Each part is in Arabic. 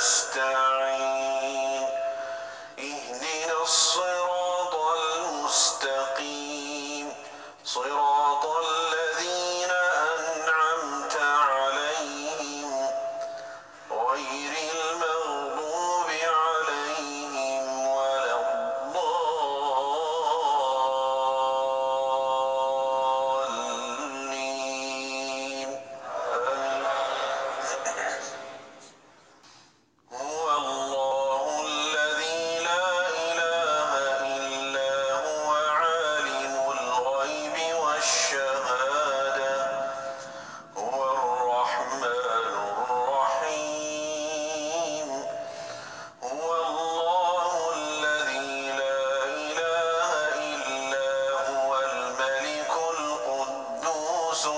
نستعين اهدنا الصراط المستقيم. صراط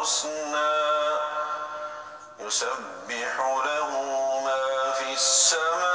الحسنى يسبح له ما في السماء